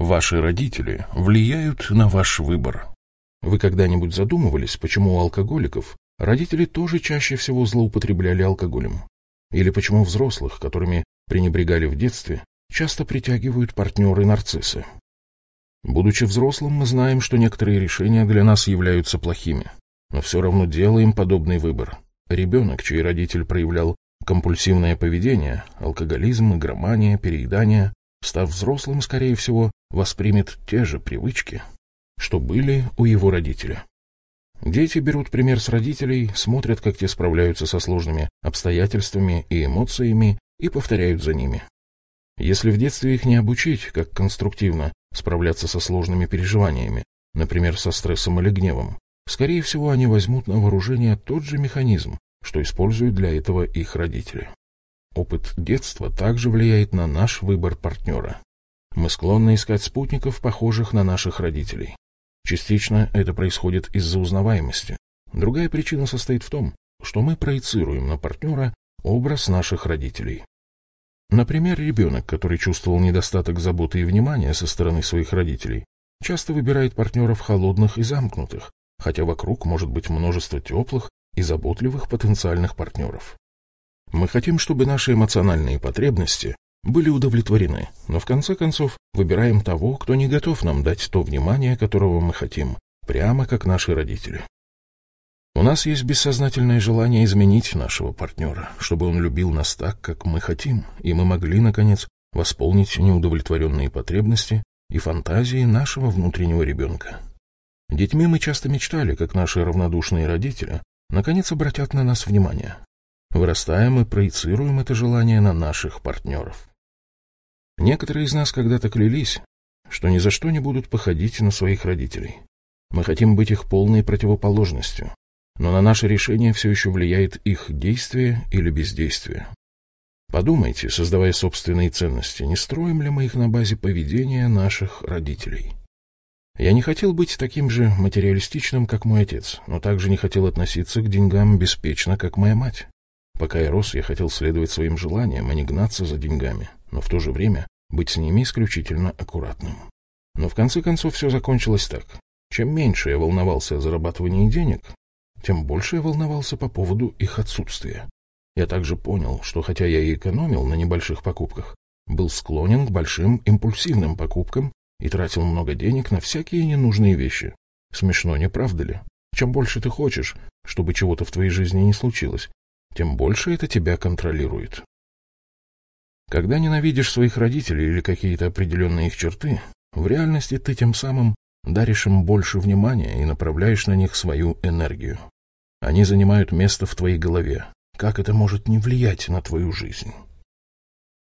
Ваши родители влияют на ваш выбор. Вы когда-нибудь задумывались, почему у алкоголиков родители тоже чаще всего злоупотребляли алкоголем? Или почему взрослых, которыми пренебрегали в детстве, часто притягивают партнеры-нарциссы? Будучи взрослым, мы знаем, что некоторые решения для нас являются плохими, но все равно делаем подобный выбор. Ребенок, чей родитель проявлял компульсивное поведение, алкоголизм, игромания, переедание, став взрослым, скорее всего, воспримет те же привычки, что были у его родителя. Дети берут пример с родителей, смотрят, как те справляются со сложными обстоятельствами и эмоциями, и повторяют за ними. Если в детстве их не обучить, как конструктивно справляться со сложными переживаниями, например, со стрессом или гневом, скорее всего, они возьмут на вооружение тот же механизм, что используют для этого их родители. Опыт детства также влияет на наш выбор партнера. Мы склонны искать спутников, похожих на наших родителей. Частично это происходит из-за узнаваемости. Другая причина состоит в том, что мы проецируем на партнера образ наших родителей. Например, ребенок, который чувствовал недостаток заботы и внимания со стороны своих родителей, часто выбирает партнеров холодных и замкнутых, хотя вокруг может быть множество теплых и заботливых потенциальных партнеров. Мы хотим, чтобы наши эмоциональные потребности были удовлетворены, но в конце концов выбираем того, кто не готов нам дать то внимание, которого мы хотим, прямо как наши родители. У нас есть бессознательное желание изменить нашего партнера, чтобы он любил нас так, как мы хотим, и мы могли, наконец, восполнить неудовлетворенные потребности и фантазии нашего внутреннего ребенка. Детьми мы часто мечтали, как наши равнодушные родители, наконец обратят на нас внимание. Вырастаем и проецируем это желание на наших партнеров. Некоторые из нас когда-то клялись, что ни за что не будут походить на своих родителей. Мы хотим быть их полной противоположностью, но на наше решение все еще влияет их действие или бездействие. Подумайте, создавая собственные ценности, не строим ли мы их на базе поведения наших родителей? Я не хотел быть таким же материалистичным, как мой отец, но также не хотел относиться к деньгам беспечно, как моя мать. Пока я рос, я хотел следовать своим желаниям, а не гнаться за деньгами, но в то же время быть с ними исключительно аккуратным. Но в конце концов все закончилось так. Чем меньше я волновался о зарабатывании денег, тем больше я волновался по поводу их отсутствия. Я также понял, что хотя я и экономил на небольших покупках, был склонен к большим импульсивным покупкам и тратил много денег на всякие ненужные вещи. Смешно, не правда ли? Чем больше ты хочешь, чтобы чего-то в твоей жизни не случилось, тем больше это тебя контролирует. Когда ненавидишь своих родителей или какие-то определенные их черты, в реальности ты тем самым даришь им больше внимания и направляешь на них свою энергию. Они занимают место в твоей голове. Как это может не влиять на твою жизнь?